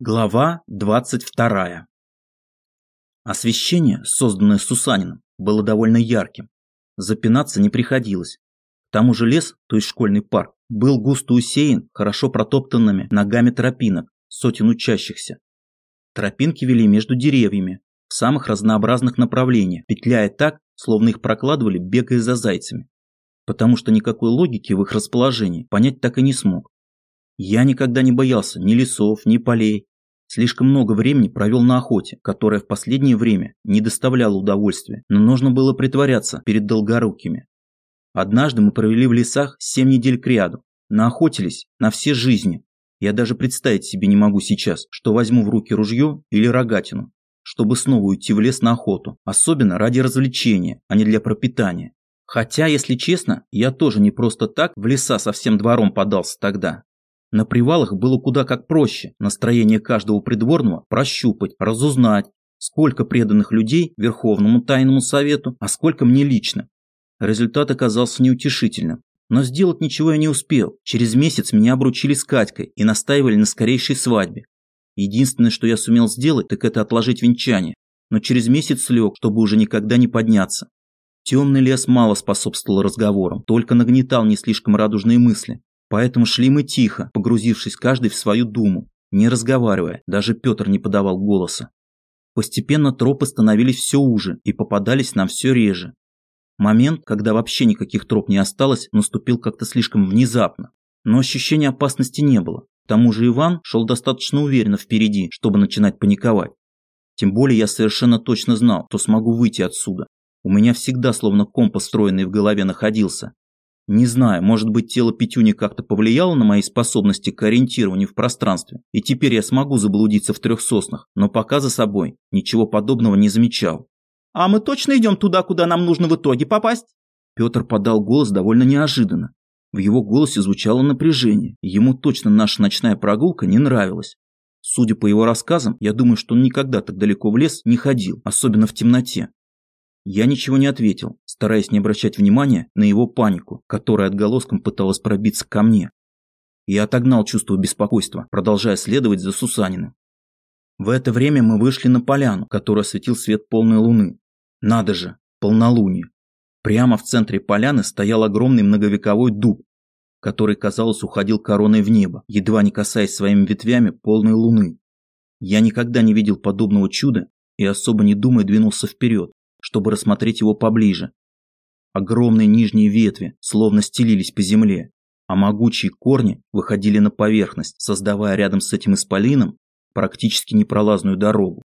Глава 22. Освещение, созданное Сусанином, было довольно ярким. Запинаться не приходилось. К тому же лес, то есть школьный парк, был густо усеян хорошо протоптанными ногами тропинок, сотен учащихся. Тропинки вели между деревьями, в самых разнообразных направлениях, петляя так, словно их прокладывали, бегая за зайцами. Потому что никакой логики в их расположении понять так и не смог. Я никогда не боялся ни лесов, ни полей. Слишком много времени провел на охоте, которая в последнее время не доставляла удовольствия, но нужно было притворяться перед долгорукими. Однажды мы провели в лесах семь недель кряду, наохотились на все жизни. Я даже представить себе не могу сейчас, что возьму в руки ружье или рогатину, чтобы снова уйти в лес на охоту, особенно ради развлечения, а не для пропитания. Хотя, если честно, я тоже не просто так в леса со всем двором подался тогда. На привалах было куда как проще настроение каждого придворного прощупать, разузнать, сколько преданных людей Верховному Тайному Совету, а сколько мне лично. Результат оказался неутешительным. Но сделать ничего я не успел. Через месяц меня обручили с Катькой и настаивали на скорейшей свадьбе. Единственное, что я сумел сделать, так это отложить венчание. Но через месяц слег, чтобы уже никогда не подняться. Темный лес мало способствовал разговорам, только нагнетал не слишком радужные мысли. Поэтому шли мы тихо, погрузившись каждый в свою думу, не разговаривая, даже Петр не подавал голоса. Постепенно тропы становились все уже и попадались нам все реже. Момент, когда вообще никаких троп не осталось, наступил как-то слишком внезапно. Но ощущения опасности не было. К тому же Иван шел достаточно уверенно впереди, чтобы начинать паниковать. Тем более я совершенно точно знал, что смогу выйти отсюда. У меня всегда словно компас встроенный в голове находился, не знаю, может быть тело Петюни как-то повлияло на мои способности к ориентированию в пространстве, и теперь я смогу заблудиться в трех соснах, но пока за собой ничего подобного не замечал. «А мы точно идем туда, куда нам нужно в итоге попасть?» Петр подал голос довольно неожиданно. В его голосе звучало напряжение, и ему точно наша ночная прогулка не нравилась. Судя по его рассказам, я думаю, что он никогда так далеко в лес не ходил, особенно в темноте. Я ничего не ответил, стараясь не обращать внимания на его панику, которая отголоском пыталась пробиться ко мне. Я отогнал чувство беспокойства, продолжая следовать за Сусаниным. В это время мы вышли на поляну, которую осветил свет полной луны. Надо же, полнолуние. Прямо в центре поляны стоял огромный многовековой дуб, который, казалось, уходил короной в небо, едва не касаясь своими ветвями полной луны. Я никогда не видел подобного чуда и особо не думая двинулся вперед, чтобы рассмотреть его поближе. Огромные нижние ветви словно стелились по земле, а могучие корни выходили на поверхность, создавая рядом с этим исполином практически непролазную дорогу.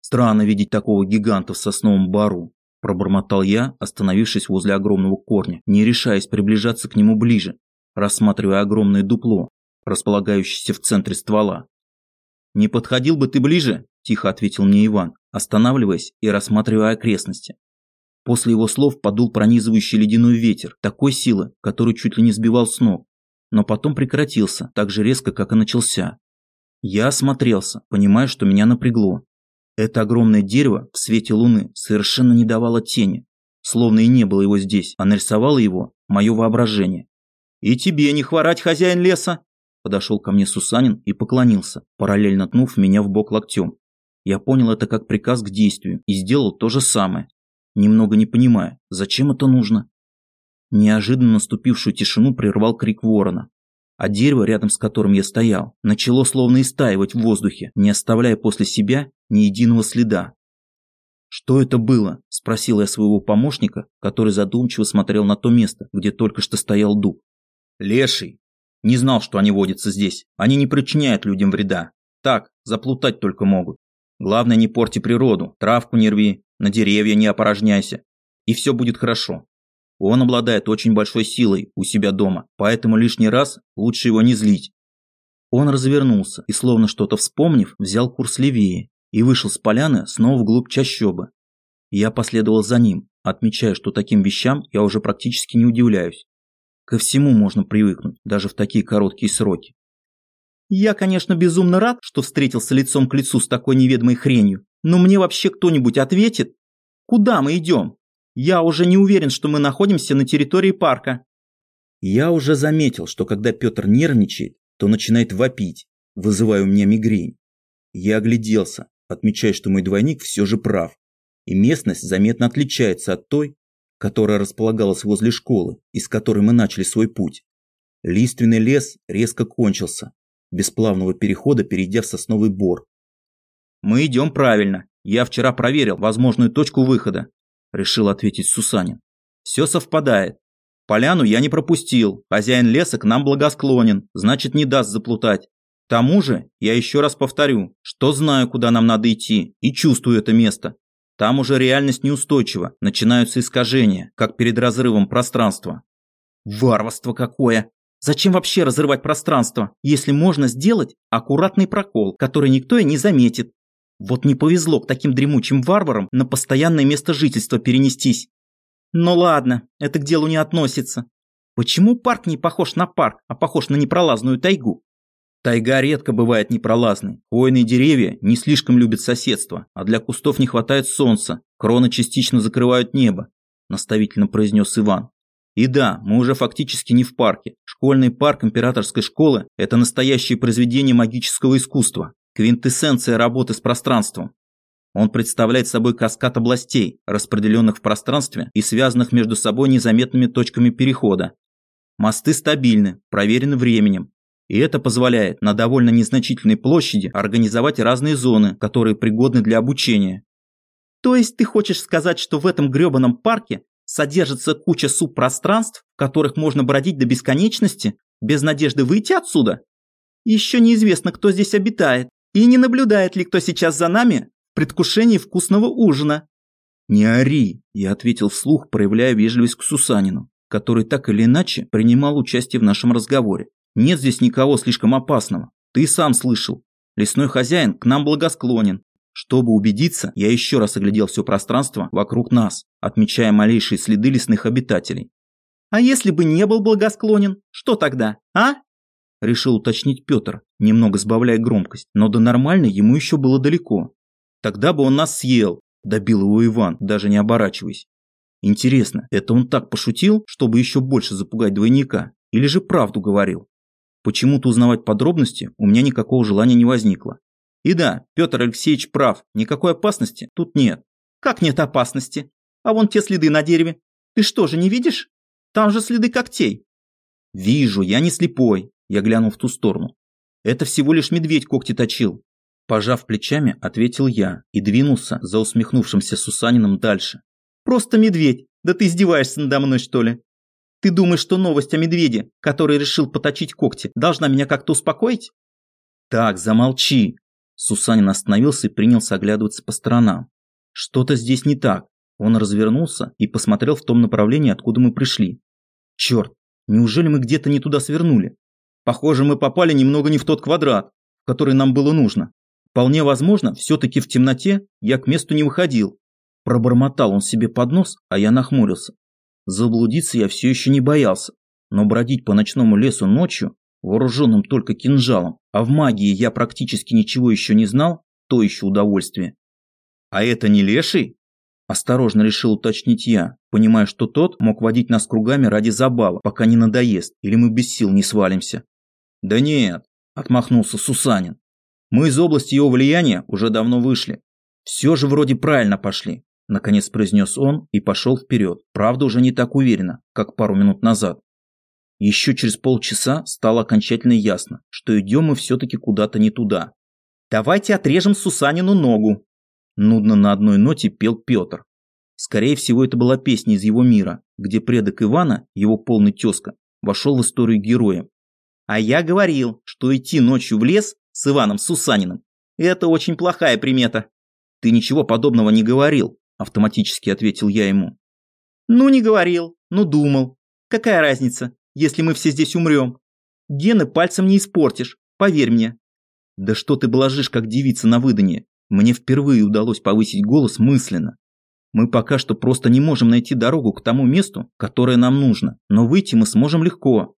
Странно видеть такого гиганта в сосновом бару, пробормотал я, остановившись возле огромного корня, не решаясь приближаться к нему ближе, рассматривая огромное дупло, располагающееся в центре ствола. «Не подходил бы ты ближе?» – тихо ответил мне Иван, останавливаясь и рассматривая окрестности. После его слов подул пронизывающий ледяной ветер, такой силы, который чуть ли не сбивал с ног, но потом прекратился, так же резко, как и начался. Я осмотрелся, понимая, что меня напрягло. Это огромное дерево в свете луны совершенно не давало тени, словно и не было его здесь, а нарисовало его мое воображение. «И тебе не хворать, хозяин леса!» Подошел ко мне Сусанин и поклонился, параллельно тнув меня в бок локтем. Я понял это как приказ к действию и сделал то же самое, немного не понимая, зачем это нужно. Неожиданно наступившую тишину прервал крик ворона, а дерево, рядом с которым я стоял, начало словно истаивать в воздухе, не оставляя после себя ни единого следа. «Что это было?» – спросил я своего помощника, который задумчиво смотрел на то место, где только что стоял дуб. «Леший!» Не знал, что они водятся здесь. Они не причиняют людям вреда. Так, заплутать только могут. Главное, не порти природу, травку не рви, на деревья не опорожняйся. И все будет хорошо. Он обладает очень большой силой у себя дома, поэтому лишний раз лучше его не злить. Он развернулся и, словно что-то вспомнив, взял курс левее и вышел с поляны снова вглубь чащобы. Я последовал за ним, отмечая, что таким вещам я уже практически не удивляюсь. Ко всему можно привыкнуть, даже в такие короткие сроки. Я, конечно, безумно рад, что встретился лицом к лицу с такой неведомой хренью, но мне вообще кто-нибудь ответит? Куда мы идем? Я уже не уверен, что мы находимся на территории парка. Я уже заметил, что когда Петр нервничает, то начинает вопить, вызывая у меня мигрень. Я огляделся, отмечая, что мой двойник все же прав. И местность заметно отличается от той, которая располагалась возле школы, из которой мы начали свой путь. Лиственный лес резко кончился, без плавного перехода перейдя в сосновый бор. «Мы идем правильно. Я вчера проверил возможную точку выхода», – решил ответить Сусанин. «Все совпадает. Поляну я не пропустил, хозяин леса к нам благосклонен, значит не даст заплутать. К тому же, я еще раз повторю, что знаю, куда нам надо идти, и чувствую это место. Там уже реальность неустойчива, начинаются искажения, как перед разрывом пространства. Варварство какое! Зачем вообще разрывать пространство, если можно сделать аккуратный прокол, который никто и не заметит? Вот не повезло к таким дремучим варварам на постоянное место жительства перенестись. Ну ладно, это к делу не относится. Почему парк не похож на парк, а похож на непролазную тайгу? Тайга редко бывает непролазной. Хвойные деревья не слишком любят соседство, а для кустов не хватает солнца, кроны частично закрывают небо, наставительно произнес Иван. И да, мы уже фактически не в парке. Школьный парк императорской школы – это настоящее произведение магического искусства, квинтэссенция работы с пространством. Он представляет собой каскад областей, распределенных в пространстве и связанных между собой незаметными точками перехода. Мосты стабильны, проверены временем, и это позволяет на довольно незначительной площади организовать разные зоны, которые пригодны для обучения. То есть ты хочешь сказать, что в этом грёбаном парке содержится куча субпространств, в которых можно бродить до бесконечности, без надежды выйти отсюда? Еще неизвестно, кто здесь обитает, и не наблюдает ли кто сейчас за нами в предвкушении вкусного ужина. «Не ори», – я ответил вслух, проявляя вежливость к Сусанину, который так или иначе принимал участие в нашем разговоре. «Нет здесь никого слишком опасного. Ты сам слышал. Лесной хозяин к нам благосклонен, чтобы убедиться, я еще раз оглядел все пространство вокруг нас, отмечая малейшие следы лесных обитателей. «А если бы не был благосклонен, что тогда, а?» Решил уточнить Петр, немного сбавляя громкость, но до нормальной ему еще было далеко. «Тогда бы он нас съел», – добил его Иван, даже не оборачиваясь. Интересно, это он так пошутил, чтобы еще больше запугать двойника, или же правду говорил? Почему-то узнавать подробности у меня никакого желания не возникло. И да, Петр Алексеевич прав, никакой опасности тут нет. Как нет опасности? А вон те следы на дереве. Ты что же не видишь? Там же следы когтей. Вижу, я не слепой. Я глянул в ту сторону. Это всего лишь медведь когти точил. Пожав плечами, ответил я и двинулся за усмехнувшимся Сусанином дальше. Просто медведь. Да ты издеваешься надо мной, что ли? Ты думаешь, что новость о медведе, который решил поточить когти, должна меня как-то успокоить? Так, замолчи. Сусанин остановился и принялся оглядываться по сторонам. Что-то здесь не так. Он развернулся и посмотрел в том направлении, откуда мы пришли. Черт, неужели мы где-то не туда свернули? Похоже, мы попали немного не в тот квадрат, который нам было нужно. Вполне возможно, все-таки в темноте я к месту не выходил. Пробормотал он себе под нос, а я нахмурился. Заблудиться я все еще не боялся, но бродить по ночному лесу ночью вооруженным только кинжалом, а в магии я практически ничего еще не знал, то еще удовольствие. «А это не леший?» Осторожно решил уточнить я, понимая, что тот мог водить нас кругами ради забавы, пока не надоест, или мы без сил не свалимся. «Да нет», – отмахнулся Сусанин. «Мы из области его влияния уже давно вышли. Все же вроде правильно пошли», – наконец произнес он и пошел вперед, правда уже не так уверенно, как пару минут назад. Еще через полчаса стало окончательно ясно, что идем мы все-таки куда-то не туда. «Давайте отрежем Сусанину ногу!» Нудно на одной ноте пел Петр. Скорее всего, это была песня из его мира, где предок Ивана, его полный тезка, вошел в историю героя. «А я говорил, что идти ночью в лес с Иваном Сусаниным – это очень плохая примета». «Ты ничего подобного не говорил», – автоматически ответил я ему. «Ну, не говорил, но думал. Какая разница? если мы все здесь умрем. Гены пальцем не испортишь, поверь мне. Да что ты блажишь, как девица на выданье. Мне впервые удалось повысить голос мысленно. Мы пока что просто не можем найти дорогу к тому месту, которое нам нужно, но выйти мы сможем легко.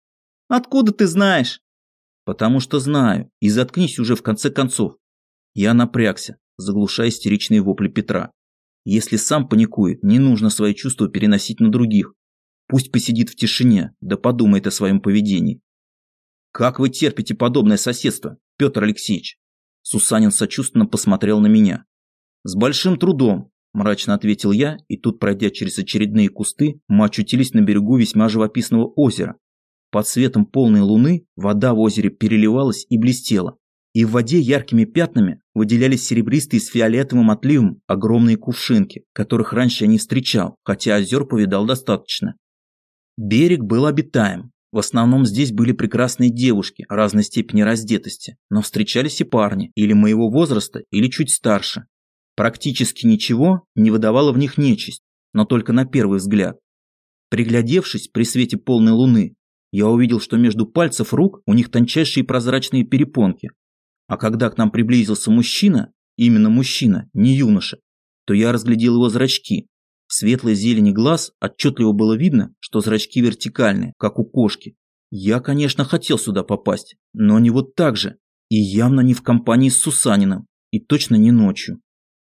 Откуда ты знаешь? Потому что знаю, и заткнись уже в конце концов. Я напрягся, заглушая истеричные вопли Петра. Если сам паникует, не нужно свои чувства переносить на других. Пусть посидит в тишине, да подумает о своем поведении. Как вы терпите подобное соседство, Петр Алексеевич? Сусанин сочувственно посмотрел на меня. С большим трудом, мрачно ответил я, и тут, пройдя через очередные кусты, мы очутились на берегу весьма живописного озера. Под светом полной луны вода в озере переливалась и блестела, и в воде яркими пятнами выделялись серебристые с фиолетовым отливом огромные кувшинки, которых раньше я не встречал, хотя озер повидал достаточно. Берег был обитаем. В основном здесь были прекрасные девушки разной степени раздетости, но встречались и парни, или моего возраста, или чуть старше. Практически ничего не выдавало в них нечисть, но только на первый взгляд. Приглядевшись при свете полной луны, я увидел, что между пальцев рук у них тончайшие прозрачные перепонки. А когда к нам приблизился мужчина, именно мужчина, не юноша, то я разглядел его зрачки, в светлой зелени глаз отчетливо было видно, что зрачки вертикальные, как у кошки. Я, конечно, хотел сюда попасть, но не вот так же. И явно не в компании с Сусаниным. И точно не ночью.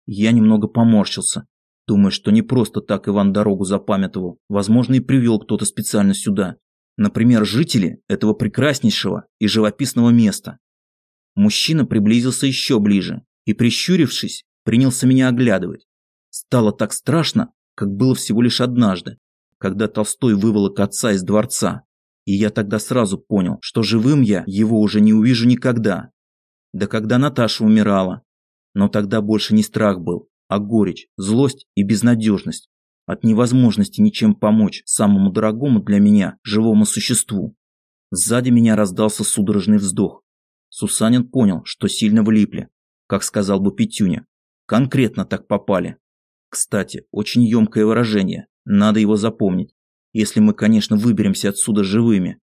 Я немного поморщился, думая, что не просто так Иван дорогу запамятовал. Возможно, и привел кто-то специально сюда. Например, жители этого прекраснейшего и живописного места. Мужчина приблизился еще ближе и, прищурившись, принялся меня оглядывать. Стало так страшно, как было всего лишь однажды, когда Толстой выволок отца из дворца. И я тогда сразу понял, что живым я его уже не увижу никогда. Да когда Наташа умирала. Но тогда больше не страх был, а горечь, злость и безнадежность от невозможности ничем помочь самому дорогому для меня живому существу. Сзади меня раздался судорожный вздох. Сусанин понял, что сильно влипли, как сказал бы Петюня. Конкретно так попали. Кстати, очень емкое выражение. Надо его запомнить. Если мы, конечно, выберемся отсюда живыми.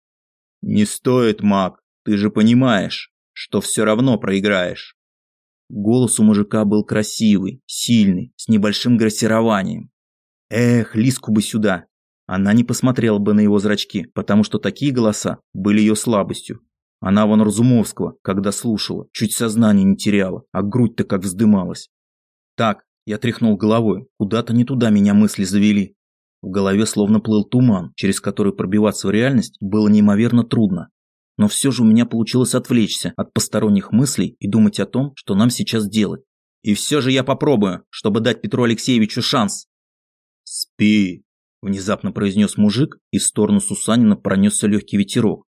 Не стоит, маг. Ты же понимаешь, что все равно проиграешь. Голос у мужика был красивый, сильный, с небольшим грассированием. Эх, Лиску бы сюда. Она не посмотрела бы на его зрачки, потому что такие голоса были ее слабостью. Она вон Разумовского, когда слушала, чуть сознание не теряла, а грудь-то как вздымалась. Так, я тряхнул головой, куда-то не туда меня мысли завели. В голове словно плыл туман, через который пробиваться в реальность было неимоверно трудно. Но все же у меня получилось отвлечься от посторонних мыслей и думать о том, что нам сейчас делать. И все же я попробую, чтобы дать Петру Алексеевичу шанс. «Спи», – внезапно произнес мужик, и в сторону Сусанина пронесся легкий ветерок.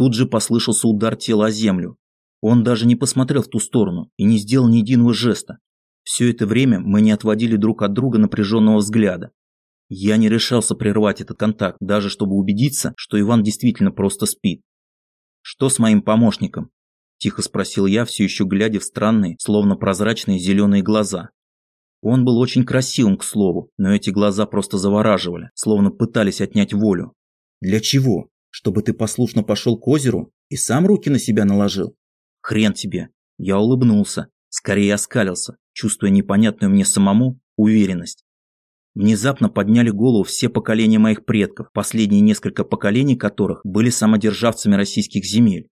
Тут же послышался удар тела о землю. Он даже не посмотрел в ту сторону и не сделал ни единого жеста, все это время мы не отводили друг от друга напряженного взгляда. Я не решался прервать этот контакт, даже чтобы убедиться, что Иван действительно просто спит. «Что с моим помощником?» – тихо спросил я, все еще глядя в странные, словно прозрачные зеленые глаза. Он был очень красивым, к слову, но эти глаза просто завораживали, словно пытались отнять волю. «Для чего? Чтобы ты послушно пошел к озеру и сам руки на себя наложил? Хрен тебе!» Я улыбнулся, скорее оскалился, чувствуя непонятную мне самому уверенность. Внезапно подняли голову все поколения моих предков, последние несколько поколений которых были самодержавцами российских земель.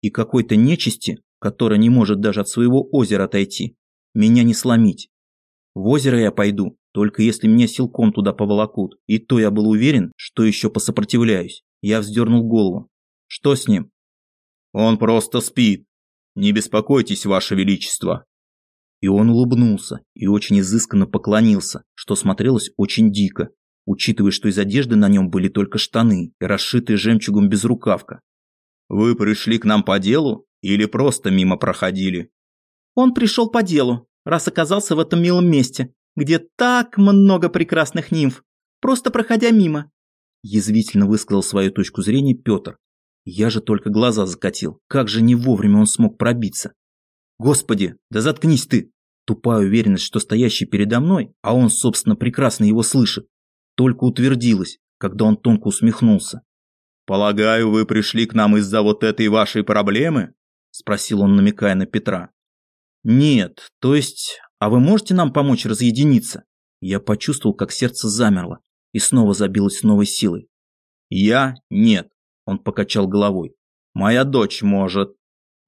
И какой-то нечисти, которая не может даже от своего озера отойти, меня не сломить. В озеро я пойду, только если меня силком туда поволокут, и то я был уверен, что еще посопротивляюсь. Я вздернул голову. Что с ним? Он просто спит. Не беспокойтесь, ваше величество. И он улыбнулся и очень изысканно поклонился, что смотрелось очень дико, учитывая, что из одежды на нем были только штаны и расшитые жемчугом безрукавка. «Вы пришли к нам по делу или просто мимо проходили?» «Он пришел по делу, раз оказался в этом милом месте, где так много прекрасных нимф, просто проходя мимо», язвительно высказал свою точку зрения Петр. Я же только глаза закатил, как же не вовремя он смог пробиться. Господи, да заткнись ты! Тупая уверенность, что стоящий передо мной, а он, собственно, прекрасно его слышит, только утвердилась, когда он тонко усмехнулся. «Полагаю, вы пришли к нам из-за вот этой вашей проблемы?» – спросил он, намекая на Петра. «Нет, то есть, а вы можете нам помочь разъединиться?» Я почувствовал, как сердце замерло и снова забилось с новой силой. «Я? Нет», – он покачал головой. «Моя дочь может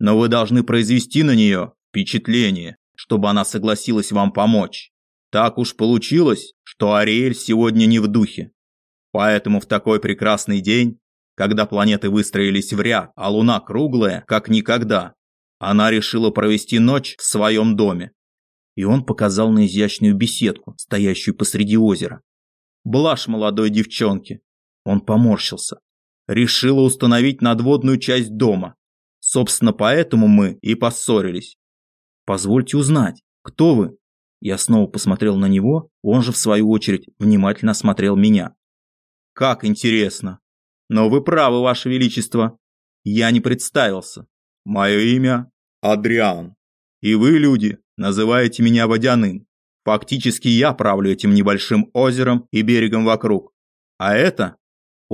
но вы должны произвести на нее впечатление, чтобы она согласилась вам помочь. Так уж получилось, что Ариэль сегодня не в духе. Поэтому в такой прекрасный день, когда планеты выстроились в ряд, а Луна круглая, как никогда, Она решила провести ночь в своем доме. И он показал на изящную беседку, стоящую посреди озера. Блажь молодой девчонки. Он поморщился. Решила установить надводную часть дома. Собственно, поэтому мы и поссорились. Позвольте узнать, кто вы? Я снова посмотрел на него, он же в свою очередь внимательно осмотрел меня. Как интересно. Но вы правы, ваше величество. Я не представился. Мое имя Адриан. И вы, люди, называете меня Водяным. Фактически я правлю этим небольшим озером и берегом вокруг. А это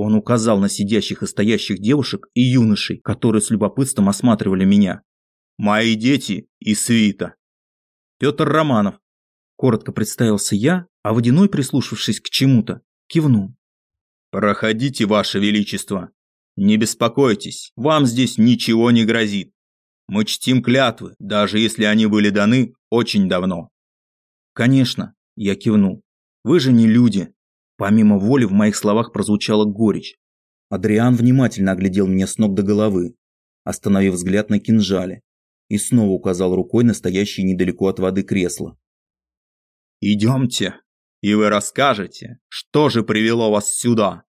он указал на сидящих и стоящих девушек и юношей, которые с любопытством осматривали меня. «Мои дети и свита». «Петр Романов». Коротко представился я, а Водяной, прислушавшись к чему-то, кивнул. «Проходите, Ваше Величество. Не беспокойтесь, вам здесь ничего не грозит. Мы чтим клятвы, даже если они были даны очень давно». «Конечно», – я кивнул. «Вы же не люди, Помимо воли в моих словах прозвучала горечь. Адриан внимательно оглядел меня с ног до головы, остановив взгляд на кинжале, и снова указал рукой на стоящее недалеко от воды кресло. «Идемте, и вы расскажете, что же привело вас сюда,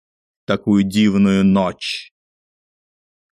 такую дивную ночь».